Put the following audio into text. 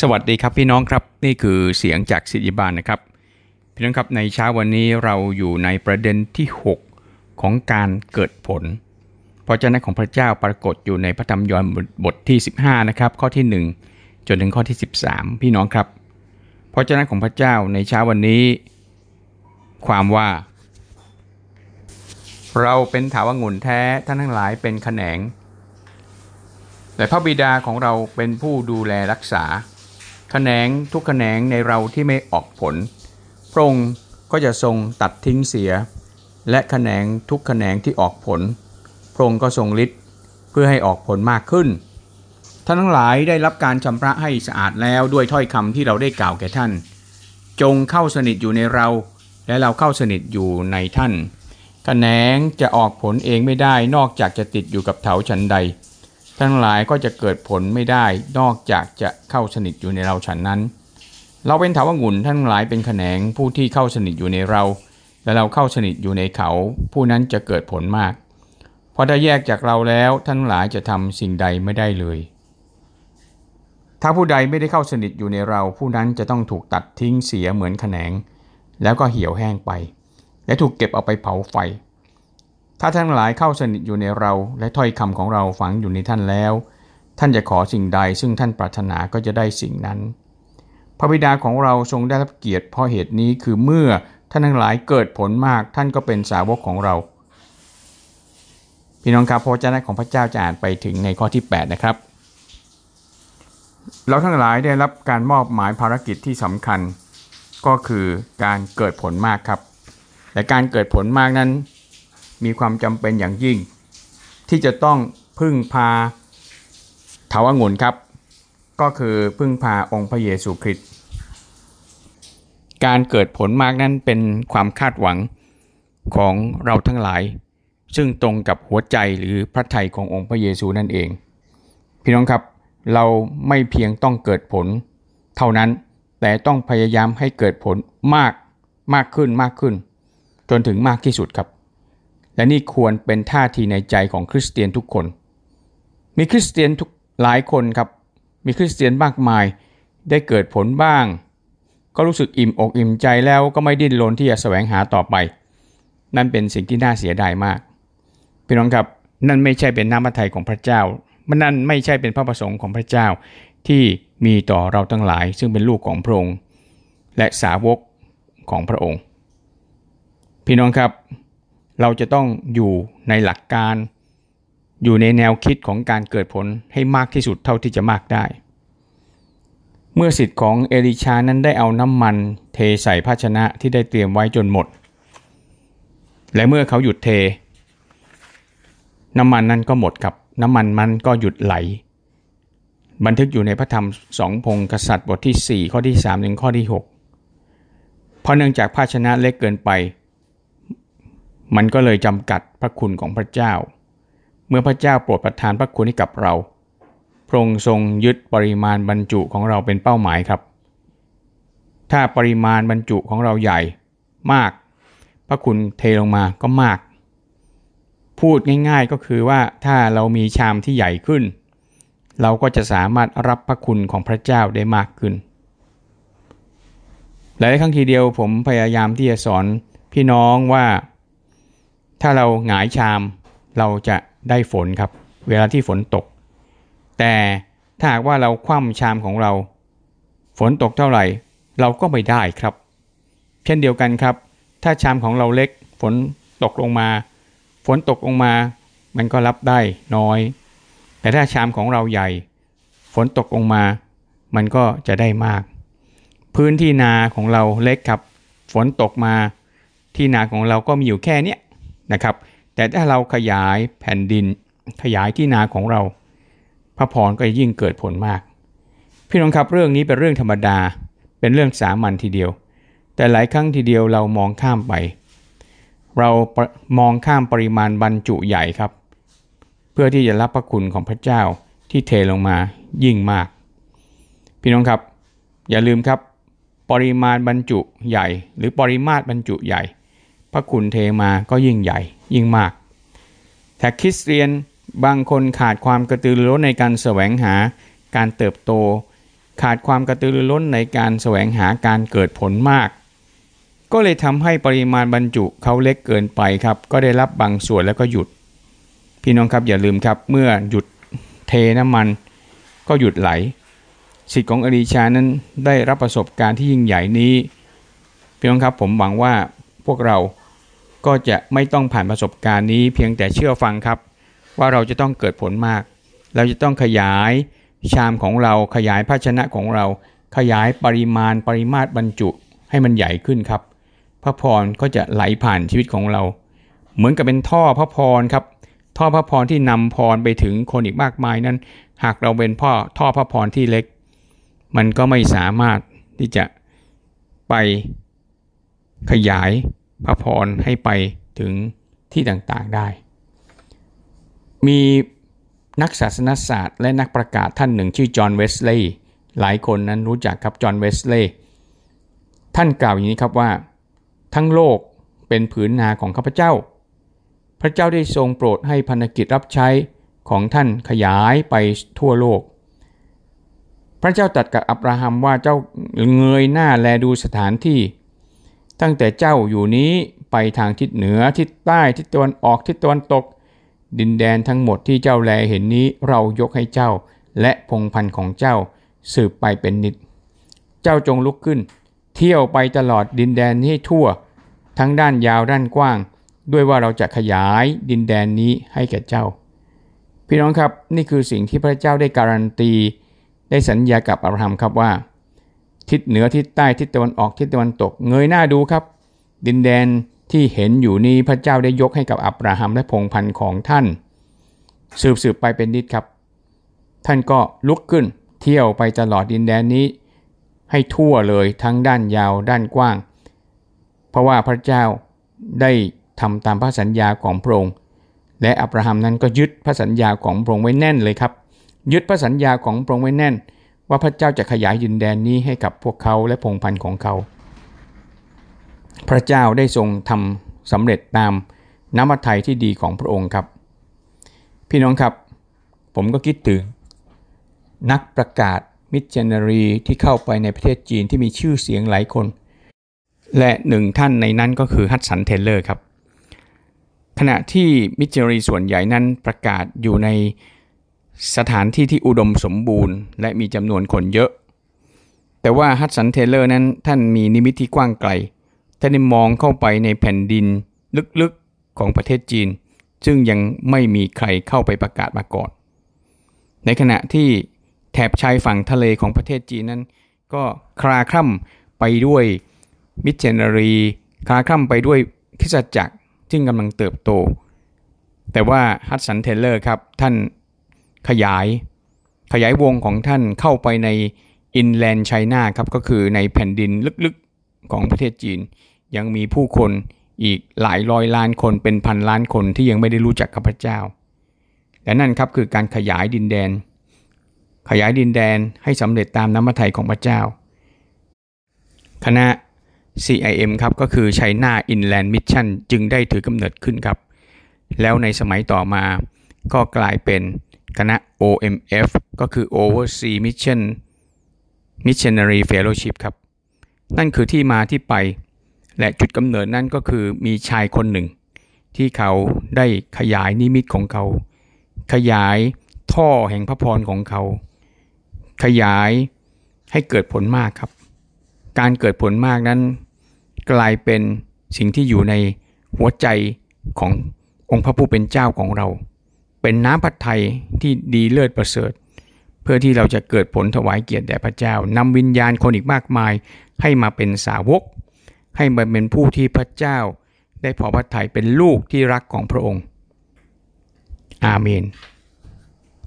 สวัสดีครับพี่น้องครับนี่คือเสียงจากสิทธิบาลนะครับ พี่น้องครับในเช้าวันนี้เราอยู่ในประเด็นที่ 6 ของการเกิดผลพระเจ้าของพระเจ้าปรากฏอยู่ในพระธรรมยอห์นบทที่ 15นะครับข้อที่ 1 จนถึงข้อที่ 13 พี่น้องครับพระเจ้าของพระเจ้าในเช้าวันนี้ ความว่า เราเป็นถาวงุ่นแท้ท่านทั้งหลายเป็นแขนงแต่พระบิดาของเราเป็นผู้ดูแลรักษา ขนงทุกแขนงในเราที่ไม่ออกผล พระองค์ก็จะทรงตัดทิ้งเสีย และแขนงทุกแขนงที่ออกผล พระองค์ก็ทรงฤทธิ์เพื่อให้ออกผลมากขึ้น ท่านทั้งหลายได้รับการชำระให้สะอาดแล้วด้วยถ้อยคำที่เราได้กล่าวแก่ท่าน จงเข้าสนิทอยู่ในเรา และเราเข้าสนิทอยู่ในท่านแขนงจะออกผลเองไม่ได้นอกจากจะติดอยู่กับเถาชันใด ทั้งหลายก็จะเกิดผลไม่ได้นอกจากจะเข้าสนิทอยู่ในเราฉันนั้น เราเป็นถาวงุ่นท่านหลายเป็นแขนงผู้ที่เข้าสนิทอยู่ในเรา และเราเข้าสนิทอยู่ในเขา ผู้นั้นจะเกิดผลมากพอได้แยกจากเราแล้วท่านหลายจะทำสิ่งใดไม่ได้เลย ถ้าผู้ใดไม่ได้เข้าสนิทอยู่ในเรา ผู้นั้นจะต้องถูกตัดทิ้งเสียเหมือนแขนง แล้วก็เหี่ยวแห้งไป และถูกเก็บเอาไปเผาไฟ ถ้าท่านหลายเข้าสนิทอยู่ในเราและถ้อยคำของเราฝังอยู่ในท่านแล้ว ท่านจะขอสิ่งใดซึ่งท่านปรารถนาก็จะได้สิ่งนั้น พระบิดาของเราทรงได้รับเกียรติเพราะเหตุนี้คือเมื่อท่านทั้งหลายเกิดผลมากท่านก็เป็นสาวกของเรา พี่น้องครับพระเจ้าของพระเจ้าจะอ่านไปถึงในข้อที่ 8 นะครับ เราทั้งหลายได้รับการมอบหมายภารกิจที่สำคัญ ก็คือการเกิดผลมากครับและการเกิดผลมากนั้น มีความจำเป็นอย่างยิ่ง ที่จะต้องพึ่งพาเถาองุ่นครับ ก็คือพึ่งพาองค์พระเยซูคริสต์การเกิดผลมากนั้นเป็นความคาดหวังของเราทั้งหลาย ซึ่งตรงกับหัวใจหรือพระทัยขององค์พระเยซูนั่นเอง พี่น้องครับเราไม่เพียงต้องเกิดผลเท่านั้นแต่ต้องพยายามให้เกิดผลมากมากขึ้นมากขึ้น จนถึงมากที่สุดครับ และนี่ควรเป็นท่าทีในใจของคริสเตียนทุกคน มีคริสเตียนทุกหลายคนครับ มีคริสเตียนมากมาย ได้เกิดผลบ้าง ก็รู้สึกอิ่มอกอิ่มใจแล้วก็ไม่ดิ้นรนที่จะแสวงหาต่อไป นั่นเป็นสิ่งที่น่าเสียดายมากพี่น้องครับนั่นไม่ใช่เป็นน้ำพระทัยของพระเจ้ามันนั่นไม่ใช่เป็นพระประสงค์ของพระเจ้า ที่มีต่อเราทั้งหลาย ซึ่งเป็นลูกของพระองค์ และสาวกของพระองค์ พี่น้องครับ เราจะต้องอยู่ในหลักการ อยู่ในแนวคิดของการเกิดผลให้มากที่สุดเท่าที่จะมากได้ เมื่อสิทธิ์ของเอลิชานั้นได้เอาน้ำมันเทใส่ภาชนะที่ได้เตรียมไว้จนหมด และเมื่อเขาหยุดเท น้ำมันนั้นก็หมดกับ น้ำมันมันก็หยุดไหล บันทึกอยู่ในพระธรรมสองพงกษัตริย์บทที่ 4 ข้อที่3ถึงข้อที่ 6 เพราะเนื่องจากภาชนะเล็กเกินไป มันก็เลยจำกัดพระคุณของพระเจ้า เมื่อพระเจ้าโปรดประทานพระคุณให้กับเรา พระองค์ทรงยึดปริมาณบรรจุของเราเป็นเป้าหมายครับ ถ้าปริมาณบรรจุของเราใหญ่มาก พระคุณเทลงมาก็มาก พูดง่ายๆก็คือว่าถ้าเรามีชามที่ใหญ่ขึ้น เราก็จะสามารถรับพระคุณของพระเจ้าได้มากขึ้นหลายครั้งทีเดียวผมพยายามที่จะสอนพี่น้องว่า ถ้าเราหงายชามเราจะได้ฝนครับ เวลาที่ฝนตก แต่ถ้าหากว่าเราคว่ำชามของเรา ฝนตกเท่าไหร่ เราก็ไม่ได้ครับ เช่นเดียวกันครับ ถ้าชามของเราเล็ก ฝนตกลงมา ฝนตกลงมา มันก็รับได้น้อย แต่ถ้าชามของเราใหญ่ ฝนตกลงมา มันก็จะได้มาก พื้นที่นาของเราเล็กครับ ฝนตกมา ที่นาของเราก็มีอยู่แค่เนี้ย นะครับ แต่ถ้าเราขยายแผ่นดินขยายที่นาของเรา พระพรก็ยิ่งเกิดผลมาก พี่น้องครับเรื่องนี้เป็นเรื่องธรรมดา เป็นเรื่องสามัญทีเดียว แต่หลายครั้งทีเดียวเรามองข้ามไป เรามองข้ามปริมาณบรรจุใหญ่ครับ เพื่อที่จะรับพระคุณของพระเจ้าที่เทลงมายิ่งมาก พี่น้องครับ อย่าลืมครับ ปริมาณบรรจุใหญ่ หรือปริมาตรบรรจุใหญ่ พระคุณเทมาก็ยิ่งใหญ่ยิ่งมาก แต่คริสเตียนบางคนขาดความกระตือรือร้นในการแสวงหาการเติบโต ขาดความกระตือรือร้นในการแสวงหาการเกิดผลมาก ก็เลยทำให้ปริมาณบรรจุเขาเล็กเกินไปครับ ก็ได้รับบางส่วนแล้วก็หยุด พี่น้องครับอย่าลืมครับเมื่อหยุดเทน้ำมัน ก็หยุดไหลสิทธิ์ของอลีชานั้นได้รับประสบการณ์ที่ยิ่งใหญ่นี้พี่น้องครับผมหวังว่าพวกเรา ก็จะไม่ต้องผ่านประสบการณ์นี้เพียงแต่เชื่อฟังครับ ว่าเราจะต้องเกิดผลมาก เราจะต้องขยายชามของเราขยายภาชนะของเรา ขยายปริมาณปริมาตรบรรจุให้มันใหญ่ขึ้นครับ พระพรก็จะไหลผ่านชีวิตของเรา เหมือนกับเป็นท่อพระพรครับ ท่อพระพรที่นำพรไปถึงคนอีกมากมายนั้น หากเราเป็นพ่อท่อพระพรที่เล็ก มันก็ไม่สามารถที่จะไปขยาย พระพรให้ไปถึงที่ต่างๆได้ มีนักศาสนศาสตร์ และนักประกาศท่านหนึ่งชื่อจอห์นเวสเลย์หลายคนนั้นรู้จักครับจอห์นเวสเลย์ท่านกล่าวอย่างนี้ครับว่า ทั้งโลกเป็นผืนนาของข้าพเจ้า พระเจ้าได้ทรงโปรดให้พันธกิจรับใช้ของท่านขยายไปทั่วโลก พระเจ้าตรัสกับอับราฮัมว่าเจ้าเงยหน้าแลดูสถานที่ ตั้งแต่เจ้าอยู่นี้ไปทางทิศเหนือทิศใต้ทิศตะวันออกทิศตะวันตก ดินแดนทั้งหมดที่เจ้าแลเห็นนี้เรายกให้เจ้า และพงพันธ์ของเจ้าสืบไปเป็นนิด เจ้าจงลุกขึ้น เที่ยวไปตลอดดินแดนนี้ทั่ว ทั้งด้านยาวด้านกว้าง ด้วยว่าเราจะขยายดินแดนนี้ให้แก่เจ้า พี่น้องครับนี่คือสิ่งที่พระเจ้าได้การันตี ได้สัญญากับอับราฮัมครับว่า ทิศเหนือทิศใต้ทิศตะวันออกทิศตะวันตก เงยหน้าดูครับ ดินแดนที่เห็นอยู่นี้พระเจ้าได้ยกให้กับอับราฮัมและพงพันธ์ของท่าน สืบสืบไปเป็นนิดครับ ท่านก็ลุกขึ้นเที่ยวไปตลอดดินแดนนี้ ให้ทั่วเลยทั้งด้านยาวด้านกว้าง เพราะว่าพระเจ้าได้ทำตามพระสัญญาของพระองค์และอับราฮัมนั้นก็ยึดพระสัญญาของพระองค์ไว้แน่นเลยครับ ยึดพระสัญญาของพระองค์ไว้แน่น ว่าพระเจ้าจะขยายดินแดนนี้ให้กับพวกเขาและพงพันธ์ของเขา พระเจ้าได้ทรงทำสำเร็จตามน้ำมัทไทยที่ดีของพระองค์ครับ พี่น้องครับ ผมก็คิดถึง นักประกาศมิชชันนารีที่เข้าไปในประเทศจีนที่มีชื่อเสียงหลายคน และหนึ่งท่านในนั้นก็คือ Hudson Taylor ครับ ขณะที่มิชชันนารีส่วนใหญ่นั้นประกาศอยู่ใน สถานที่ที่อุดมสมบูรณ์ และมีจำนวนคนเยอะ แต่ว่า Hudson Taylor นั้นท่านมีนิมิตที่กว้างไกล ท่านได้มองเข้าไปในแผ่นดินลึกๆของประเทศจีน ซึ่งยังไม่มีใครเข้าไปประกาศมาก่อน ในขณะที่แถบชายฝั่งทะเลของประเทศจีนนั้น ก็คลาคล่ำไปด้วยมิชชันนารีคลาคล่ำไปด้วยคริสตจักรซึ่งกำลังเติบโต แต่ว่า Hudson Taylor ครับท่าน ขยาย ขยายวงของท่านเข้าไปใน inland China ครับก็คือในแผ่นดินลึกๆของประเทศจีน ยังมีผู้คนอีกหลายร้อยล้านคนเป็นพันล้านคนที่ยังไม่ได้รู้จักกับพระเจ้า และนั่นครับคือการขยายดินแดน ขยายดินแดนให้สำเร็จตามน้ำพระทัยของพระเจ้า คณะ CIM ครับก็คือ China Inland Mission จึงได้ถือกำเนิดขึ้นครับ แล้วในสมัยต่อมาก็กลายเป็น คณะ OMF ก็คือ Overseas Mission Missionary Fellowship ครับ นั่นคือที่มาที่ไป และจุดกำเนิดนั่นก็คือมีชายคนหนึ่ง ที่เขาได้ขยายนิมิตของเขา ขยายท่อแห่งพระพรของเขา ขยายให้เกิดผลมากครับ การเกิดผลมากนั้น กลายเป็นสิ่งที่อยู่ในหัวใจขององค์พระผู้เป็นเจ้าของเรา เป็นน้ำพัดไทยที่ดีเลิศประเสริฐ เพื่อที่เราจะเกิดผลถวายเกียรติแด่พระเจ้านำวิญญาณคนอีกมากมาย ให้มาเป็นสาวก ให้มาเป็นผู้ที่พระเจ้า ได้พอพระทัยเป็นลูกที่รักของพระองค์ อาเมน